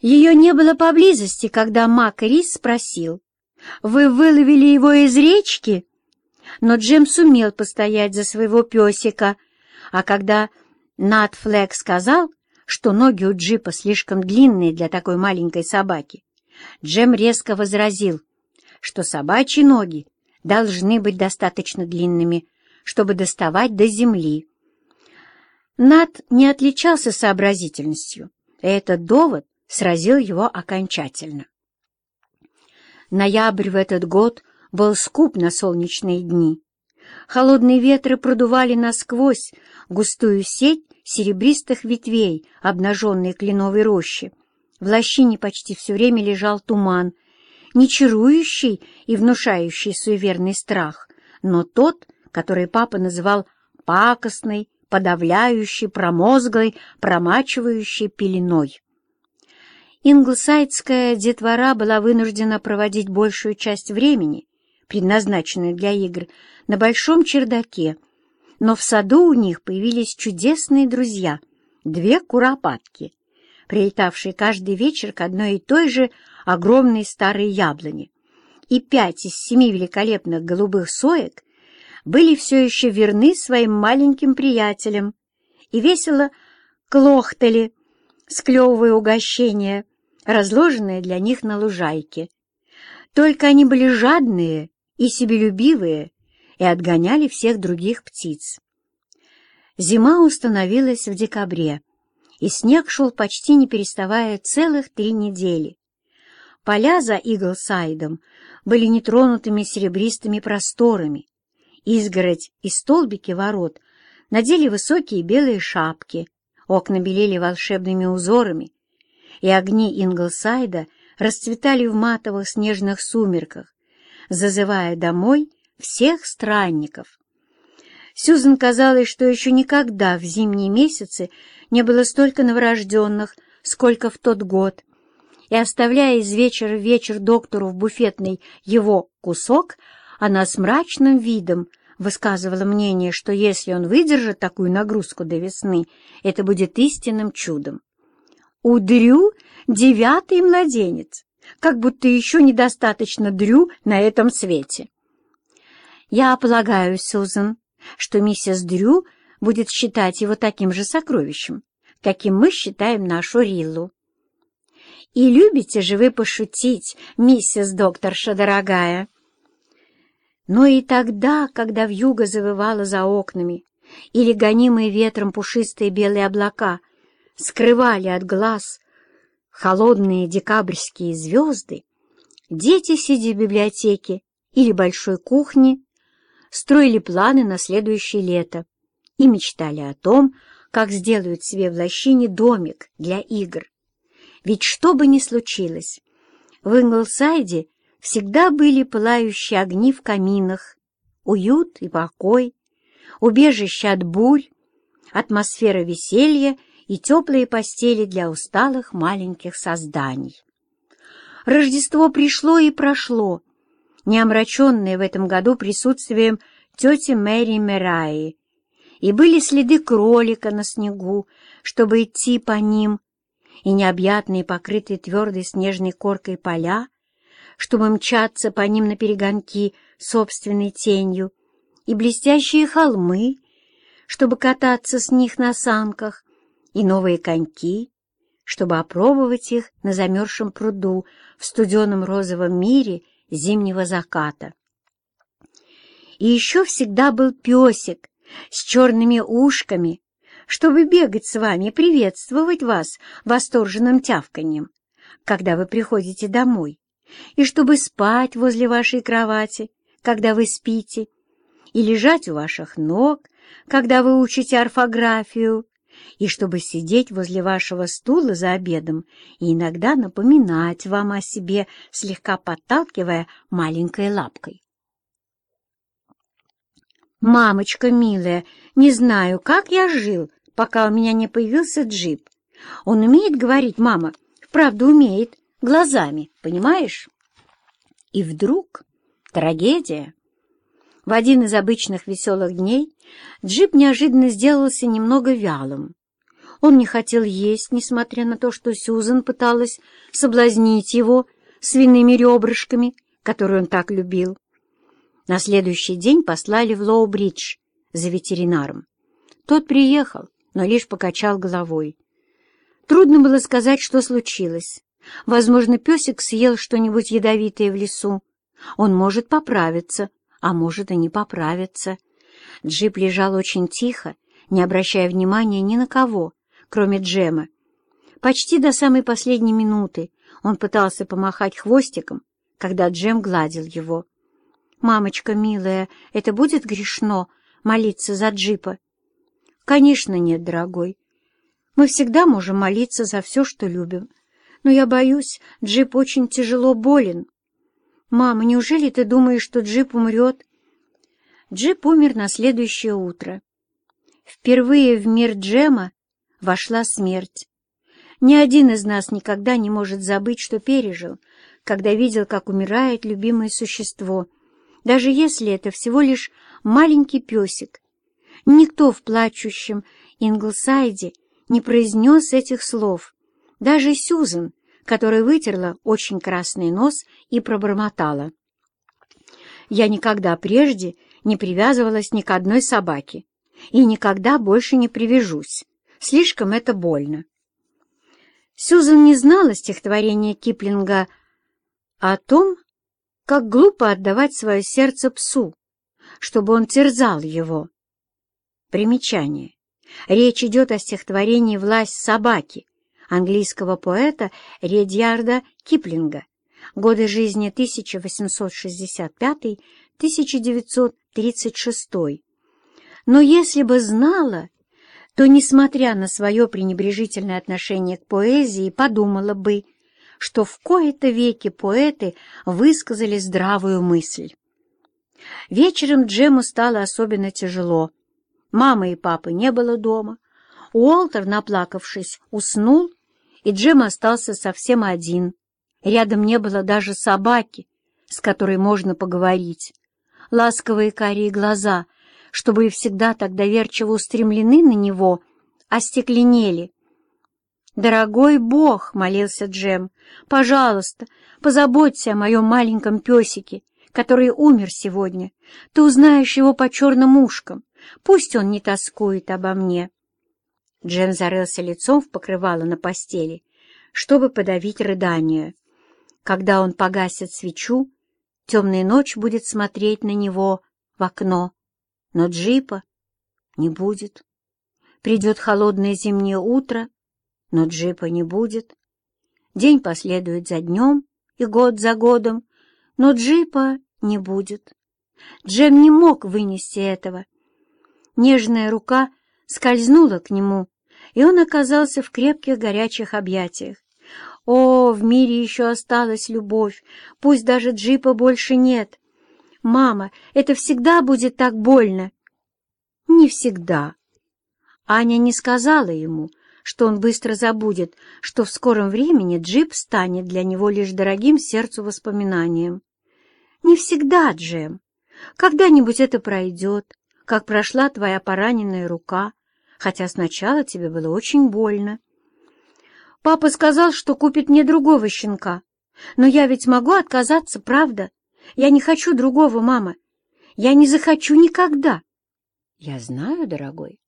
Ее не было поблизости, когда Мак Рис спросил, «Вы выловили его из речки?» Но Джем сумел постоять за своего песика, а когда Нат Флэк сказал, что ноги у джипа слишком длинные для такой маленькой собаки, Джем резко возразил, что собачьи ноги должны быть достаточно длинными, чтобы доставать до земли. Нат не отличался сообразительностью, и этот довод сразил его окончательно. Ноябрь в этот год был скуп на солнечные дни. Холодные ветры продували насквозь густую сеть серебристых ветвей обнаженной кленовой рощи. В лощине почти все время лежал туман, не чарующий и внушающий суеверный страх, но тот, который папа называл пакостной, подавляющей, промозглой, промачивающей пеленой. Инглсайдская детвора была вынуждена проводить большую часть времени, предназначенную для игр, на большом чердаке, но в саду у них появились чудесные друзья — две куропатки, прилетавшие каждый вечер к одной и той же огромной старой яблоне, и пять из семи великолепных голубых соек были все еще верны своим маленьким приятелям и весело клохтали, склевывая угощения, разложенные для них на лужайке. Только они были жадные и себелюбивые и отгоняли всех других птиц. Зима установилась в декабре, и снег шел почти не переставая целых три недели. Поля за Иглсайдом были нетронутыми серебристыми просторами. Изгородь и столбики ворот надели высокие белые шапки, окна белели волшебными узорами, и огни Инглсайда расцветали в матовых снежных сумерках, зазывая домой всех странников. Сюзан казалось, что еще никогда в зимние месяцы не было столько новорожденных, сколько в тот год, и, оставляя из вечера в вечер доктору в буфетный его кусок, она с мрачным видом высказывала мнение, что если он выдержит такую нагрузку до весны, это будет истинным чудом. У Дрю девятый младенец, как будто еще недостаточно Дрю на этом свете. Я полагаю, Сузан, что миссис Дрю будет считать его таким же сокровищем, каким мы считаем нашу Риллу. И любите же вы пошутить, миссис докторша дорогая. Но и тогда, когда вьюга завывала за окнами, или гонимые ветром пушистые белые облака скрывали от глаз холодные декабрьские звезды, дети, сидя в библиотеке или большой кухне, строили планы на следующее лето и мечтали о том, как сделают себе в лощине домик для игр. Ведь что бы ни случилось, в Инглсайде всегда были пылающие огни в каминах, уют и покой, убежище от бурь, атмосфера веселья и теплые постели для усталых маленьких созданий. Рождество пришло и прошло, не омраченное в этом году присутствием тети Мэри Мераи, и были следы кролика на снегу, чтобы идти по ним, и необъятные, покрытые твердой снежной коркой поля, чтобы мчаться по ним на перегонки собственной тенью, и блестящие холмы, чтобы кататься с них на санках, и новые коньки, чтобы опробовать их на замерзшем пруду в студеном розовом мире зимнего заката. И еще всегда был песик с черными ушками, чтобы бегать с вами, приветствовать вас восторженным тявканьем, когда вы приходите домой, и чтобы спать возле вашей кровати, когда вы спите, и лежать у ваших ног, когда вы учите орфографию, и чтобы сидеть возле вашего стула за обедом и иногда напоминать вам о себе, слегка подталкивая маленькой лапкой. «Мамочка милая, не знаю, как я жил, пока у меня не появился джип. Он умеет говорить, мама, вправду умеет, глазами, понимаешь?» И вдруг трагедия. В один из обычных веселых дней джип неожиданно сделался немного вялым. Он не хотел есть, несмотря на то, что Сюзан пыталась соблазнить его свиными ребрышками, которые он так любил. На следующий день послали в Лоу-Бридж за ветеринаром. Тот приехал, но лишь покачал головой. Трудно было сказать, что случилось. Возможно, песик съел что-нибудь ядовитое в лесу. Он может поправиться, а может и не поправиться. Джип лежал очень тихо, не обращая внимания ни на кого, кроме Джема. Почти до самой последней минуты он пытался помахать хвостиком, когда Джем гладил его. «Мамочка милая, это будет грешно молиться за Джипа?» «Конечно нет, дорогой. Мы всегда можем молиться за все, что любим. Но я боюсь, Джип очень тяжело болен. Мама, неужели ты думаешь, что Джип умрет?» Джип умер на следующее утро. Впервые в мир Джема вошла смерть. Ни один из нас никогда не может забыть, что пережил, когда видел, как умирает любимое существо, даже если это всего лишь маленький песик. Никто в плачущем Инглсайде не произнес этих слов. Даже Сюзан, которая вытерла очень красный нос и пробормотала. «Я никогда прежде не привязывалась ни к одной собаке и никогда больше не привяжусь. Слишком это больно». Сюзан не знала стихотворения Киплинга о том, как глупо отдавать свое сердце псу, чтобы он терзал его. Примечание. Речь идет о стихотворении «Власть собаки» английского поэта Редьярда Киплинга, годы жизни 1865-1936. Но если бы знала, то, несмотря на свое пренебрежительное отношение к поэзии, подумала бы, что в кои-то веки поэты высказали здравую мысль. Вечером Джему стало особенно тяжело. Мамы и папы не было дома. Уолтер, наплакавшись, уснул, и Джем остался совсем один. Рядом не было даже собаки, с которой можно поговорить. Ласковые карие глаза что были всегда так доверчиво устремлены на него, остекленели. «Дорогой Бог!» — молился Джем. «Пожалуйста, позаботься о моем маленьком песике, который умер сегодня. Ты узнаешь его по черным ушкам. Пусть он не тоскует обо мне». Джем зарылся лицом в покрывало на постели, чтобы подавить рыдание. Когда он погасит свечу, темная ночь будет смотреть на него в окно. Но джипа не будет. Придет холодное зимнее утро, но джипа не будет. День последует за днем и год за годом, но джипа не будет. Джем не мог вынести этого. Нежная рука скользнула к нему, и он оказался в крепких горячих объятиях. О, в мире еще осталась любовь, пусть даже джипа больше нет. «Мама, это всегда будет так больно!» «Не всегда». Аня не сказала ему, что он быстро забудет, что в скором времени джип станет для него лишь дорогим сердцу воспоминанием. «Не всегда, Джем. Когда-нибудь это пройдет, как прошла твоя пораненная рука, хотя сначала тебе было очень больно. Папа сказал, что купит мне другого щенка, но я ведь могу отказаться, правда?» Я не хочу другого, мама. Я не захочу никогда. Я знаю, дорогой.